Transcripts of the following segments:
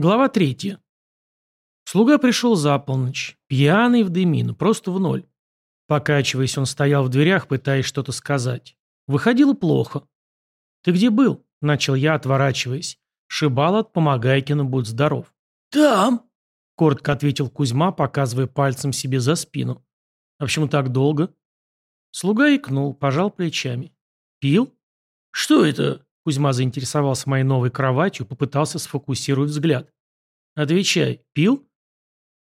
Глава третья. Слуга пришел за полночь, пьяный в дымину, просто в ноль. Покачиваясь, он стоял в дверях, пытаясь что-то сказать. Выходило плохо. «Ты где был?» – начал я, отворачиваясь. «Шибалат, помогайкину, будь здоров». «Там», – коротко ответил Кузьма, показывая пальцем себе за спину. «А почему так долго?» Слуга икнул, пожал плечами. «Пил?» «Что это?» Кузьма заинтересовался моей новой кроватью, попытался сфокусировать взгляд. «Отвечай, пил?»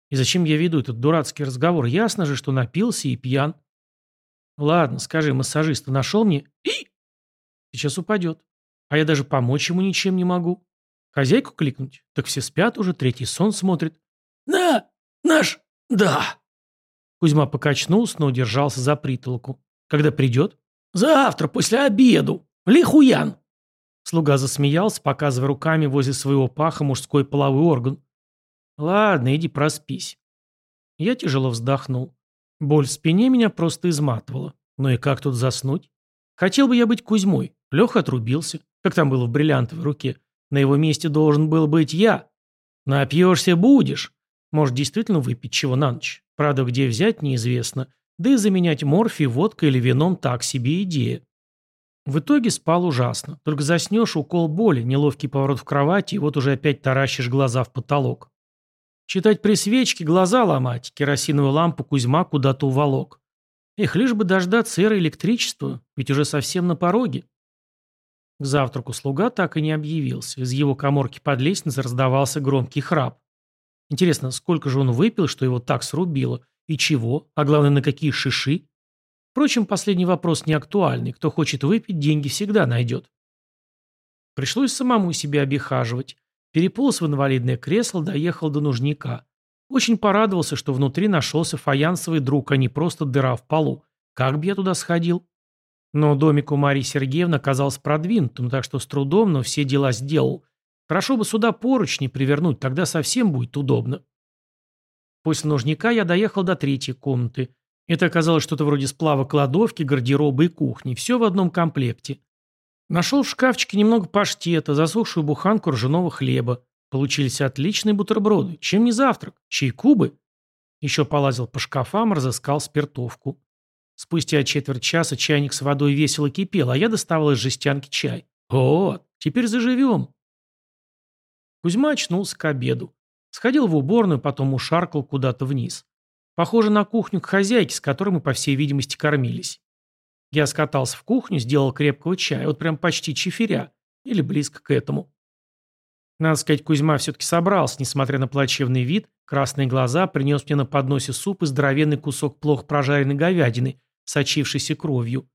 «И зачем я веду этот дурацкий разговор? Ясно же, что напился и пьян». «Ладно, скажи, массажиста нашел мне?» «И?» «Сейчас упадет. А я даже помочь ему ничем не могу. Хозяйку кликнуть? Так все спят уже, третий сон смотрит». «На, наш, да». Кузьма покачнулся, но удержался за притолку. «Когда придет?» «Завтра, после обеду. Лихуян». Слуга засмеялся, показывая руками возле своего паха мужской половой орган. «Ладно, иди проспись». Я тяжело вздохнул. Боль в спине меня просто изматывала. Ну и как тут заснуть? Хотел бы я быть Кузьмой. Леха отрубился. Как там было в бриллиантовой руке? На его месте должен был быть я. Напьешься будешь. Может, действительно выпить чего на ночь? Правда, где взять, неизвестно. Да и заменять морфий водкой или вином так себе идея. В итоге спал ужасно. Только заснешь, укол боли, неловкий поворот в кровати, и вот уже опять таращишь глаза в потолок. Читать при свечке, глаза ломать, керосиновую лампу Кузьма куда-то уволок. Эх, лишь бы дождаться эры электричества, ведь уже совсем на пороге. К завтраку слуга так и не объявился. Из его коморки под лестницей раздавался громкий храп. Интересно, сколько же он выпил, что его так срубило? И чего? А главное, на какие шиши? Впрочем, последний вопрос не актуальный. Кто хочет выпить, деньги всегда найдет. Пришлось самому себя обихаживать. Переполз в инвалидное кресло, доехал до нужника. Очень порадовался, что внутри нашелся фаянсовый друг, а не просто дыра в полу. Как бы я туда сходил? Но домик у Марии Сергеевны оказался продвинутым, так что с трудом, но все дела сделал. Хорошо бы сюда поручни привернуть, тогда совсем будет удобно. После нужника я доехал до третьей комнаты. Это оказалось что-то вроде сплава кладовки, гардероба и кухни. Все в одном комплекте. Нашел в шкафчике немного паштета, засохшую буханку ржаного хлеба. Получились отличные бутерброды. Чем не завтрак? Чайку бы? Еще полазил по шкафам, разыскал спиртовку. Спустя четверть часа чайник с водой весело кипел, а я доставал из жестянки чай. Вот, теперь заживем. Кузьма очнулся к обеду. Сходил в уборную, потом ушаркал куда-то вниз. Похоже на кухню к хозяйке, с которой мы, по всей видимости, кормились. Я скатался в кухню, сделал крепкого чая, вот прям почти чиферя, или близко к этому. Надо сказать, Кузьма все-таки собрался, несмотря на плачевный вид, красные глаза, принес мне на подносе суп и здоровенный кусок плохо прожаренной говядины, сочившейся кровью.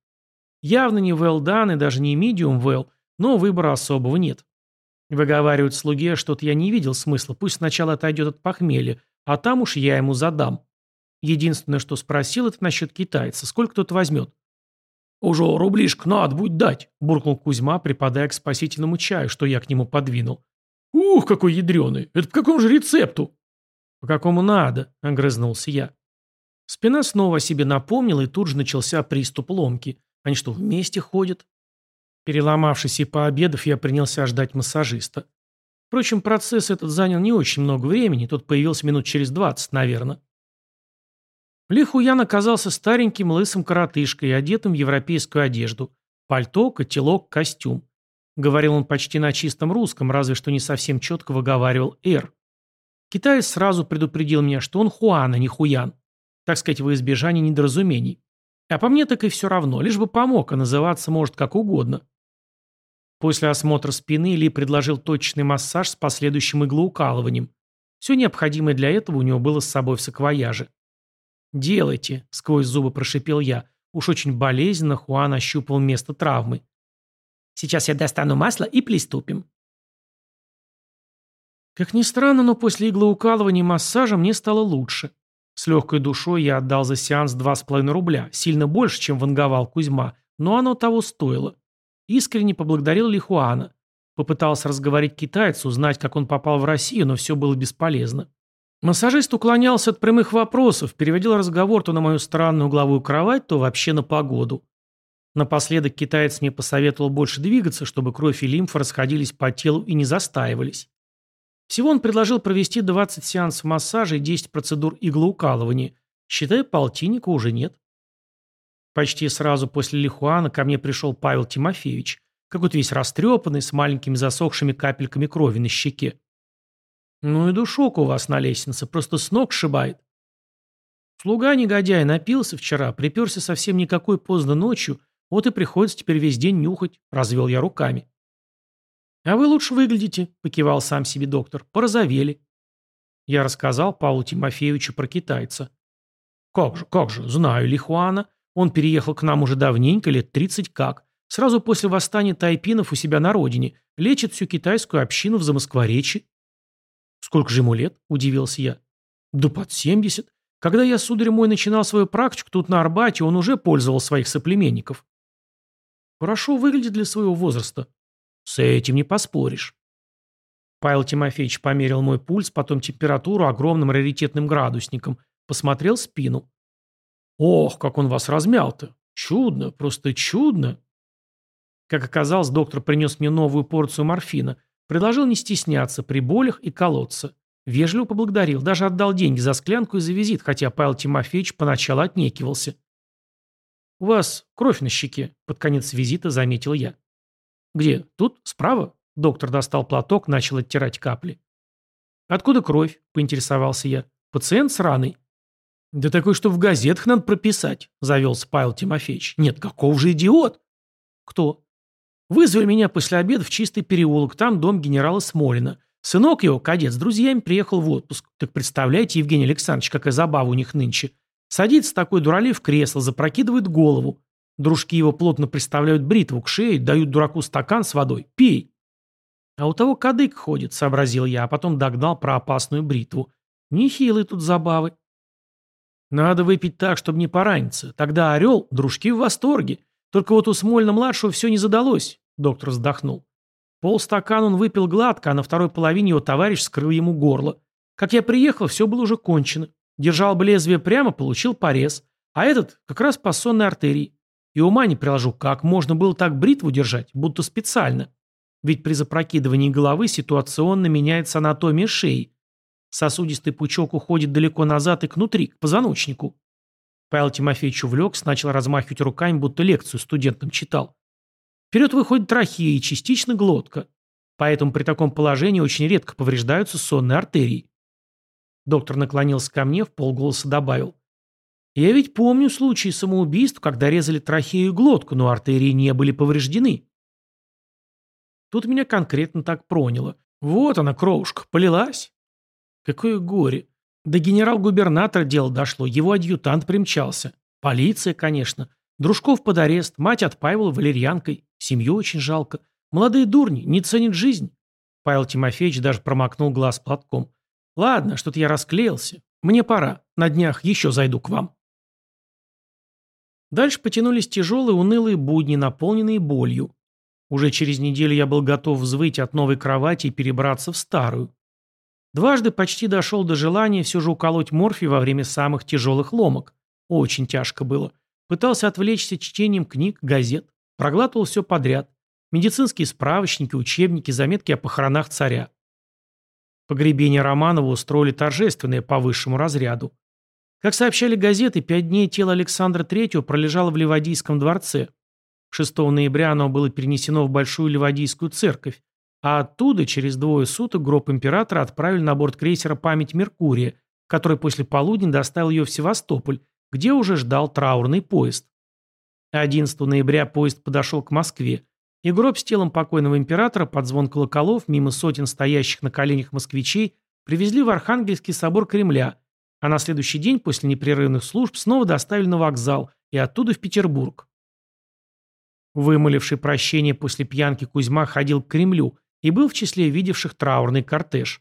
Явно не well done и даже не medium well, но выбора особого нет. Выговаривают слуге, что-то я не видел смысла, пусть сначала отойдет от похмелья, а там уж я ему задам. Единственное, что спросил, это насчет китайца. Сколько тот возьмет? «Уже рублишка надо будет дать», – буркнул Кузьма, припадая к спасительному чаю, что я к нему подвинул. «Ух, какой ядреный! Это по какому же рецепту?» «По какому надо?» – огрызнулся я. Спина снова о себе напомнила, и тут же начался приступ ломки. Они что, вместе ходят? Переломавшись и пообедав, я принялся ждать массажиста. Впрочем, процесс этот занял не очень много времени, тот появился минут через двадцать, наверное. Лихуян оказался стареньким лысым коротышкой, одетым в европейскую одежду. Пальто, котелок, костюм. Говорил он почти на чистом русском, разве что не совсем четко выговаривал «р». Китаец сразу предупредил меня, что он Хуан, а не Хуян. Так сказать, во избежание недоразумений. А по мне так и все равно, лишь бы помог, а называться может как угодно. После осмотра спины Ли предложил точечный массаж с последующим иглоукалыванием. Все необходимое для этого у него было с собой в саквояже. «Делайте», — сквозь зубы прошипел я. Уж очень болезненно Хуан ощупал место травмы. «Сейчас я достану масло и приступим». Как ни странно, но после иглоукалывания и массажа мне стало лучше. С легкой душой я отдал за сеанс 2,5 рубля, сильно больше, чем ванговал Кузьма, но оно того стоило. Искренне поблагодарил Лихуана. Попытался разговорить китайца, узнать, как он попал в Россию, но все было бесполезно. Массажист уклонялся от прямых вопросов, переводил разговор то на мою странную угловую кровать, то вообще на погоду. Напоследок китаец мне посоветовал больше двигаться, чтобы кровь и лимфа расходились по телу и не застаивались. Всего он предложил провести 20 сеансов массажа и 10 процедур иглоукалывания. Считай, полтинника уже нет. Почти сразу после Лихуана ко мне пришел Павел Тимофеевич, какой-то весь растрепанный, с маленькими засохшими капельками крови на щеке. «Ну и душок у вас на лестнице, просто с ног сшибает». Слуга негодяй напился вчера, приперся совсем никакой поздно ночью, вот и приходится теперь весь день нюхать, развел я руками. «А вы лучше выглядите», — покивал сам себе доктор, — «порозовели». Я рассказал Павлу Тимофеевичу про китайца. «Как же, как же, знаю Лихуана. Он переехал к нам уже давненько, лет тридцать как. Сразу после восстания тайпинов у себя на родине. Лечит всю китайскую общину в Замоскворечье». «Сколько же ему лет?» – удивился я. «Да под семьдесят. Когда я, сударь мой, начинал свою практику тут на Арбате, он уже пользовал своих соплеменников». «Хорошо выглядит для своего возраста». «С этим не поспоришь». Павел Тимофеевич померил мой пульс, потом температуру огромным раритетным градусником, посмотрел спину. «Ох, как он вас размял-то! Чудно, просто чудно!» Как оказалось, доктор принес мне новую порцию морфина, предложил не стесняться при болях и колоться. Вежливо поблагодарил, даже отдал деньги за склянку и за визит, хотя Павел Тимофеевич поначалу отнекивался. «У вас кровь на щеке», — под конец визита заметил я. «Где? Тут? Справа?» Доктор достал платок, начал оттирать капли. «Откуда кровь?» – поинтересовался я. «Пациент с раной?» «Да такой, что в газетах надо прописать», – завелся Павел Тимофеевич. «Нет, каков же идиот?» «Кто?» «Вызвали меня после обеда в чистый переулок, там дом генерала Смолина. Сынок его, кадет, с друзьями приехал в отпуск. Так представляете, Евгений Александрович, какая забава у них нынче. Садится такой дуралей в кресло, запрокидывает голову. Дружки его плотно приставляют бритву к шее, дают дураку стакан с водой. Пей. А у того кадык ходит, сообразил я, а потом догнал про опасную бритву. Нехилые тут забавы. Надо выпить так, чтобы не пораниться. Тогда орел, дружки в восторге. Только вот у Смольна-младшего все не задалось, доктор вздохнул. Полстакана он выпил гладко, а на второй половине его товарищ скрыл ему горло. Как я приехал, все было уже кончено. Держал бы лезвие прямо, получил порез. А этот как раз по сонной артерии. И ума не приложу, как можно было так бритву держать, будто специально. Ведь при запрокидывании головы ситуационно меняется анатомия шеи. Сосудистый пучок уходит далеко назад и к внутри, к позвоночнику. Павел Тимофеевич увлекся, начал размахивать руками, будто лекцию студентам читал. Вперед выходит трахея и частично глотка. Поэтому при таком положении очень редко повреждаются сонные артерии. Доктор наклонился ко мне, в полголоса добавил. Я ведь помню случаи самоубийств, когда резали трахею и глотку, но артерии не были повреждены. Тут меня конкретно так проняло. Вот она, кровушка, полилась. Какое горе. До генерал-губернатора дело дошло, его адъютант примчался. Полиция, конечно. Дружков под арест, мать отпаивала валерьянкой. Семью очень жалко. Молодые дурни, не ценят жизнь. Павел Тимофеевич даже промокнул глаз платком. Ладно, что-то я расклеился. Мне пора. На днях еще зайду к вам. Дальше потянулись тяжелые унылые будни, наполненные болью. Уже через неделю я был готов взвыть от новой кровати и перебраться в старую. Дважды почти дошел до желания все же уколоть морфий во время самых тяжелых ломок. Очень тяжко было. Пытался отвлечься чтением книг, газет. Проглатывал все подряд. Медицинские справочники, учебники, заметки о похоронах царя. Погребение Романова устроили торжественное по высшему разряду. Как сообщали газеты, пять дней тело Александра III пролежало в Ливадийском дворце. 6 ноября оно было перенесено в Большую Ливадийскую церковь, а оттуда через двое суток гроб императора отправили на борт крейсера «Память Меркурия», который после полудня доставил ее в Севастополь, где уже ждал траурный поезд. 11 ноября поезд подошел к Москве, и гроб с телом покойного императора под звон колоколов мимо сотен стоящих на коленях москвичей привезли в Архангельский собор Кремля, а на следующий день после непрерывных служб снова доставили на вокзал и оттуда в Петербург. Вымоливший прощение после пьянки Кузьма ходил к Кремлю и был в числе видевших траурный кортеж.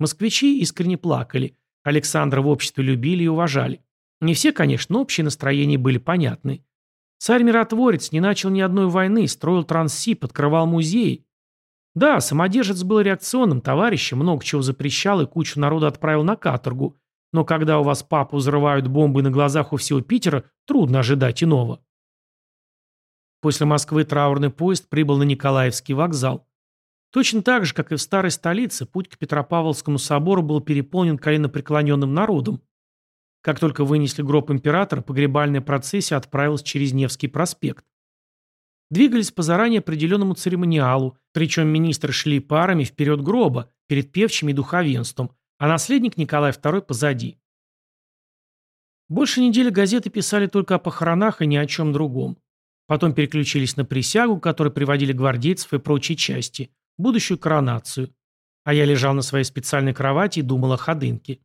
Москвичи искренне плакали. Александра в обществе любили и уважали. Не все, конечно, но общие настроения были понятны. Царь-миротворец не начал ни одной войны, строил Транссиб, открывал музеи. Да, самодержец был реакционным товарищем, много чего запрещал и кучу народа отправил на каторгу. Но когда у вас папу взрывают бомбы на глазах у всего Питера, трудно ожидать иного. После Москвы траурный поезд прибыл на Николаевский вокзал. Точно так же, как и в старой столице, путь к Петропавловскому собору был переполнен коленопреклоненным народом. Как только вынесли гроб императора, погребальная процессия отправилась через Невский проспект. Двигались по заранее определенному церемониалу, причем министры шли парами вперед гроба, перед певчими и духовенством, а наследник Николай II позади. Больше недели газеты писали только о похоронах и ни о чем другом. Потом переключились на присягу, которой приводили гвардейцев и прочие части – будущую коронацию. А я лежал на своей специальной кровати и думал о ходынке.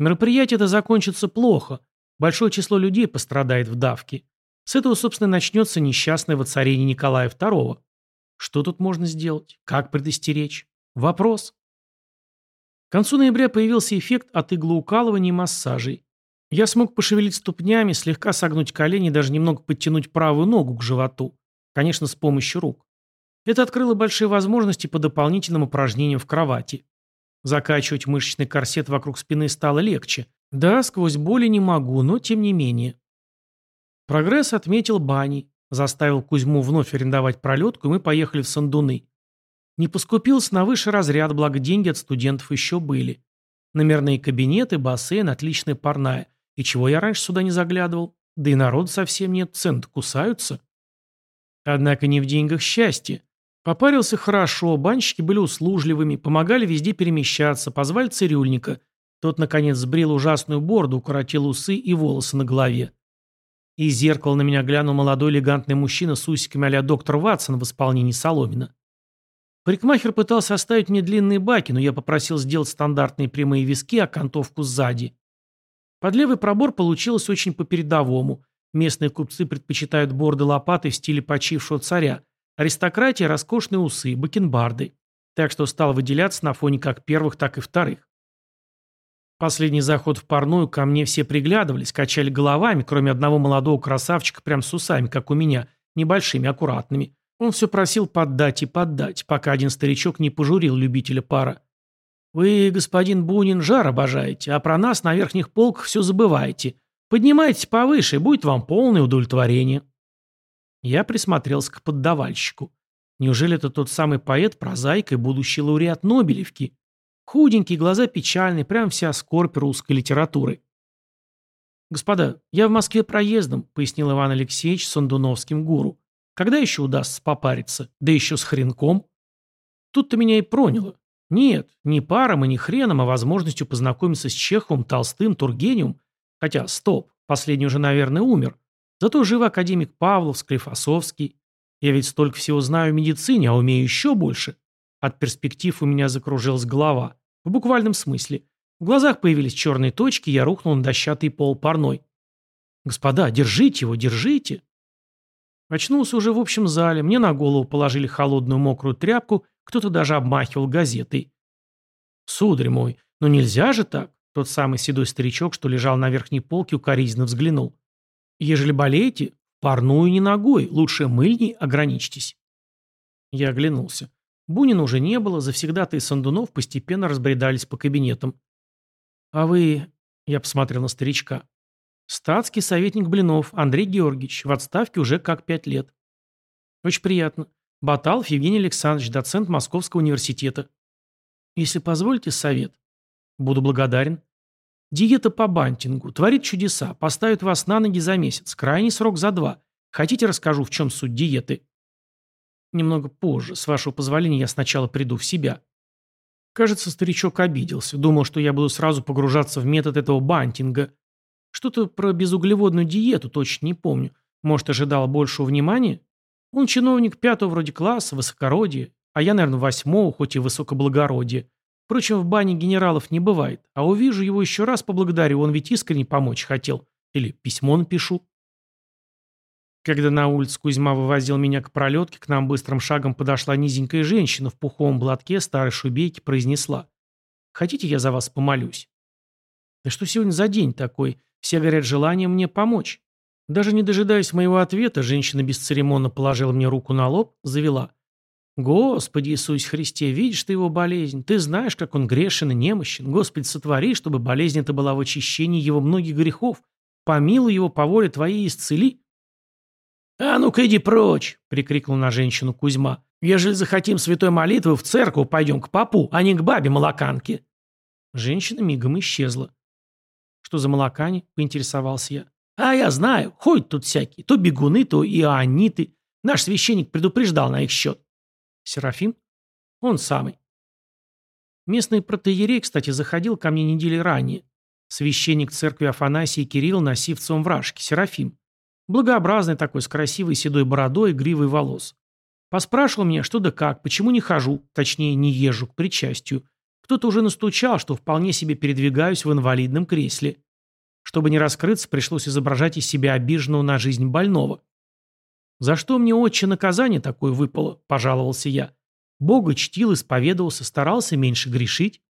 Мероприятие это закончится плохо. Большое число людей пострадает в давке. С этого, собственно, начнется несчастное воцарение Николая II. Что тут можно сделать? Как предостеречь? Вопрос. К концу ноября появился эффект от иглоукалывания и массажей. Я смог пошевелить ступнями, слегка согнуть колени и даже немного подтянуть правую ногу к животу. Конечно, с помощью рук. Это открыло большие возможности по дополнительным упражнениям в кровати. Закачивать мышечный корсет вокруг спины стало легче. Да, сквозь боли не могу, но тем не менее. Прогресс отметил Бани. Заставил Кузьму вновь арендовать пролетку, и мы поехали в Сандуны. Не поскупился на высший разряд, благо деньги от студентов еще были. Номерные кабинеты, бассейн, отличная парная. И чего я раньше сюда не заглядывал? Да и народ совсем нет, цены кусаются. Однако не в деньгах счастье. Попарился хорошо, банщики были услужливыми, помогали везде перемещаться, позвали цирюльника. Тот, наконец, сбрил ужасную бороду, укоротил усы и волосы на голове. Из зеркала на меня глянул молодой элегантный мужчина с усиками а доктор Ватсон в исполнении Соломина. Парикмахер пытался оставить мне длинные баки, но я попросил сделать стандартные прямые виски, а окантовку сзади. Под левый пробор получилось очень по-передовому. Местные купцы предпочитают борды лопаты в стиле почившего царя – Аристократия – роскошные усы, бакенбарды. Так что стал выделяться на фоне как первых, так и вторых. Последний заход в парную ко мне все приглядывались, качали головами, кроме одного молодого красавчика прям с усами, как у меня, небольшими, аккуратными. Он все просил поддать и поддать, пока один старичок не пожурил любителя пара. «Вы, господин Бунин, жар обожаете, а про нас на верхних полках все забываете. Поднимайтесь повыше, будет вам полное удовлетворение». Я присмотрелся к поддавальщику. Неужели это тот самый поэт, прозаик и будущий лауреат Нобелевки? Худенький, глаза печальные, прям вся скорбь русской литературы. «Господа, я в Москве проездом», — пояснил Иван Алексеевич Сандуновским гуру. «Когда еще удастся попариться? Да еще с хренком?» Тут-то меня и проняло. Нет, не паром и не хреном, а возможностью познакомиться с Чеховым, Толстым, Тургеневым. Хотя, стоп, последний уже, наверное, умер. Зато жив академик Павлов, Склифосовский. Я ведь столько всего знаю в медицине, а умею еще больше. От перспектив у меня закружилась голова. В буквальном смысле. В глазах появились черные точки, я рухнул на дощатый пол парной. «Господа, держите его, держите!» Очнулся уже в общем зале, мне на голову положили холодную мокрую тряпку, кто-то даже обмахивал газетой. «Сударь мой, ну нельзя же так!» Тот самый седой старичок, что лежал на верхней полке, укоризненно взглянул. Ежели болеете, парную не ногой, лучше мыльней ограничьтесь. Я оглянулся. Бунина уже не было, завсегда-то и Сандунов постепенно разбредались по кабинетам. «А вы...» — я посмотрел на старичка. «Статский советник Блинов, Андрей Георгиевич, в отставке уже как пять лет». «Очень приятно. Баталов Евгений Александрович, доцент Московского университета». «Если позволите совет». «Буду благодарен». Диета по бантингу. Творит чудеса. Поставит вас на ноги за месяц. Крайний срок за два. Хотите, расскажу, в чем суть диеты? Немного позже. С вашего позволения я сначала приду в себя. Кажется, старичок обиделся. Думал, что я буду сразу погружаться в метод этого бантинга. Что-то про безуглеводную диету точно не помню. Может, ожидал большего внимания? Он чиновник пятого вроде класса, высокородие. А я, наверное, восьмого, хоть и высокоблагородие. Впрочем, в бане генералов не бывает. А увижу его еще раз, поблагодарю, он ведь искренне помочь хотел. Или письмо напишу. Когда на улице Кузьма вывозил меня к пролетке, к нам быстрым шагом подошла низенькая женщина в пуховом блатке старой шубейки произнесла. «Хотите, я за вас помолюсь?» «Да что сегодня за день такой? Все горят желанием мне помочь». Даже не дожидаясь моего ответа, женщина бесцеремонно положила мне руку на лоб, завела. Господи Иисусе Христе, видишь ты его болезнь, ты знаешь, как он грешен и немощен. Господи, сотвори, чтобы болезнь эта была в очищении его многих грехов. Помилуй его по воле твоей исцели. «А ну-ка иди прочь!» — прикрикнул на женщину Кузьма. «Ежели захотим святой молитвы, в церковь пойдем к попу, а не к бабе-молоканке». Женщина мигом исчезла. «Что за молокане?» — поинтересовался я. «А я знаю, ходят тут всякие, то бегуны, то иоанниты. Наш священник предупреждал на их счет». «Серафим?» «Он самый». Местный протеерей, кстати, заходил ко мне недели ранее. Священник церкви Афанасий Кирилл на сивцевом вражке, Серафим. Благообразный такой, с красивой седой бородой и гривой волос. Поспрашивал меня, что да как, почему не хожу, точнее, не езжу к причастию. Кто-то уже настучал, что вполне себе передвигаюсь в инвалидном кресле. Чтобы не раскрыться, пришлось изображать из себя обиженного на жизнь больного. «За что мне отче наказание такое выпало?» – пожаловался я. Бога чтил, исповедовался, старался меньше грешить.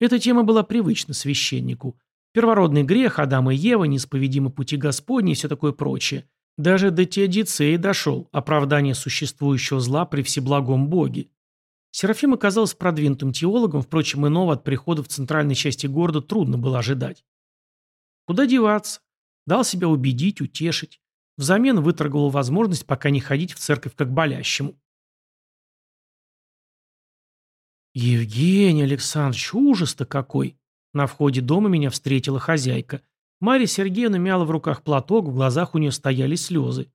Эта тема была привычна священнику. Первородный грех, Адам и Ева, неисповедимы пути Господни и все такое прочее. Даже до теодицеи дошел, оправдание существующего зла при всеблагом Боге. Серафим оказался продвинутым теологом, впрочем, иного от прихода в центральной части города трудно было ожидать. Куда деваться? Дал себя убедить, утешить. Взамен выторговал возможность пока не ходить в церковь как болящему. «Евгений Александрович, ужас-то какой!» На входе дома меня встретила хозяйка. Марья Сергеевна мяла в руках платок, в глазах у нее стояли слезы.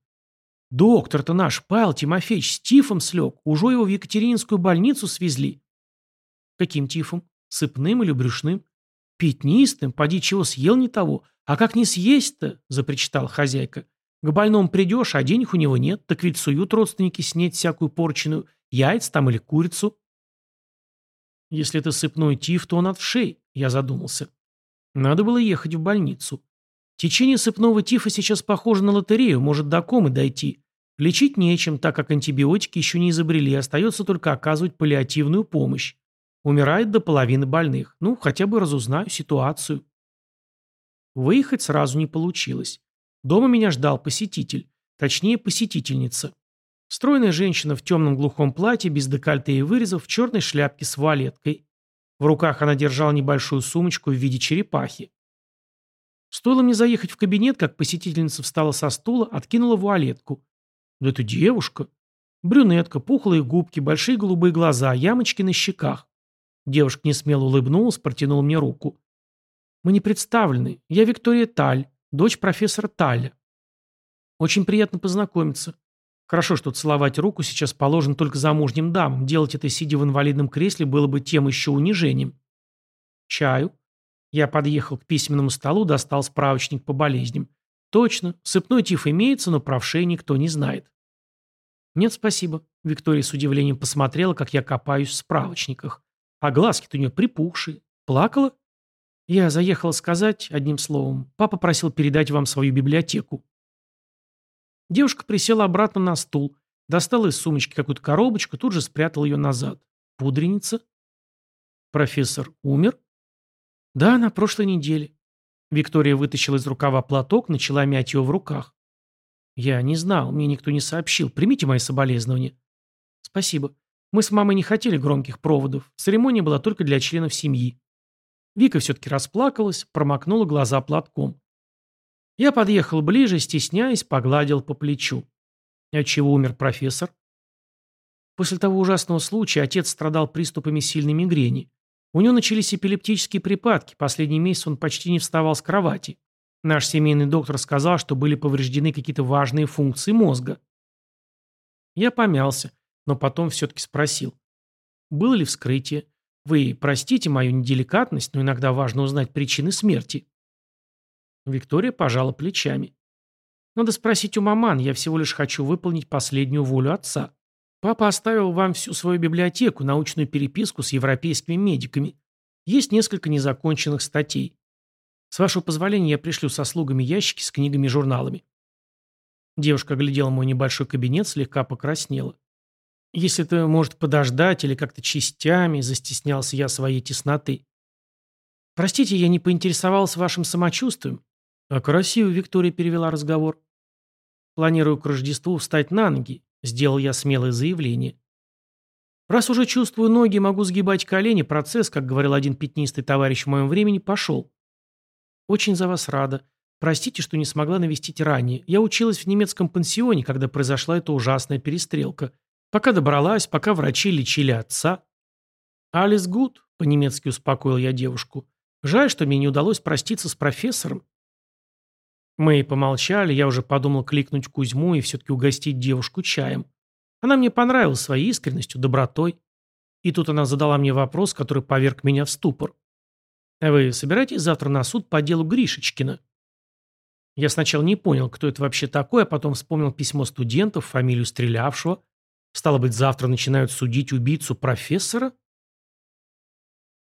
«Доктор-то наш, Павел Тимофеевич, с тифом слег. Уже его в Екатерининскую больницу свезли». «Каким тифом? Сыпным или брюшным?» «Пятнистым? Поди чего съел не того. А как не съесть-то?» – запричитала хозяйка. «К больному придешь, а денег у него нет, так ведь суют родственники снять всякую порченую, яйца там или курицу». Если это сыпной тиф, то он от вшей, я задумался. Надо было ехать в больницу. Течение сыпного тифа сейчас похоже на лотерею, может до комы дойти. Лечить нечем, так как антибиотики еще не изобрели, остается только оказывать паллиативную помощь. Умирает до половины больных. Ну, хотя бы разузнаю ситуацию. Выехать сразу не получилось. Дома меня ждал посетитель. Точнее, посетительница. Стройная женщина в темном глухом платье, без декольте и вырезов, в черной шляпке с вуалеткой. В руках она держала небольшую сумочку в виде черепахи. Стоило мне заехать в кабинет, как посетительница встала со стула, откинула вуалетку. Да это девушка. Брюнетка, пухлые губки, большие голубые глаза, ямочки на щеках. Девушка несмело улыбнулась, протянула мне руку. Мы не представлены. Я Виктория Таль, дочь профессора Таля. Очень приятно познакомиться. Хорошо, что целовать руку сейчас положено только замужним дамам. Делать это, сидя в инвалидном кресле, было бы тем еще унижением. Чаю. Я подъехал к письменному столу, достал справочник по болезням. Точно, сыпной тиф имеется, но про вшей никто не знает. Нет, спасибо. Виктория с удивлением посмотрела, как я копаюсь в справочниках. А глазки-то у нее припухшие. Плакала? Я заехала сказать, одним словом, папа просил передать вам свою библиотеку. Девушка присела обратно на стул, достала из сумочки какую-то коробочку, тут же спрятала ее назад. Пудреница? Профессор умер? Да, на прошлой неделе. Виктория вытащила из рукава платок, начала мять его в руках. Я не знал, мне никто не сообщил. Примите мои соболезнования. Спасибо. Мы с мамой не хотели громких проводов. Церемония была только для членов семьи. Вика все-таки расплакалась, промокнула глаза платком. Я подъехал ближе, стесняясь, погладил по плечу. От чего умер профессор? После того ужасного случая отец страдал приступами сильной мигрени. У него начались эпилептические припадки, последний месяц он почти не вставал с кровати. Наш семейный доктор сказал, что были повреждены какие-то важные функции мозга. Я помялся, но потом все-таки спросил. Было ли вскрытие? Вы простите мою неделикатность, но иногда важно узнать причины смерти. Виктория пожала плечами. «Надо спросить у маман, я всего лишь хочу выполнить последнюю волю отца. Папа оставил вам всю свою библиотеку, научную переписку с европейскими медиками. Есть несколько незаконченных статей. С вашего позволения я пришлю со слугами ящики с книгами и журналами». Девушка глядела мой небольшой кабинет, слегка покраснела. «Если это может подождать или как-то частями», застеснялся я своей тесноты. «Простите, я не поинтересовался вашим самочувствием. А красиво Виктория перевела разговор. Планирую к Рождеству встать на ноги, сделал я смелое заявление. Раз уже чувствую ноги, могу сгибать колени, процесс, как говорил один пятнистый товарищ в моем времени, пошел. Очень за вас рада. Простите, что не смогла навестить ранее. Я училась в немецком пансионе, когда произошла эта ужасная перестрелка. Пока добралась, пока врачи лечили отца. «Алис Гуд», — по-немецки успокоил я девушку. «Жаль, что мне не удалось проститься с профессором». Мы помолчали, я уже подумал кликнуть Кузьму и все-таки угостить девушку чаем. Она мне понравилась своей искренностью, добротой. И тут она задала мне вопрос, который поверг меня в ступор. «Вы собираетесь завтра на суд по делу Гришечкина?» Я сначала не понял, кто это вообще такой, а потом вспомнил письмо студентов, фамилию стрелявшего. Стало быть, завтра начинают судить убийцу профессора?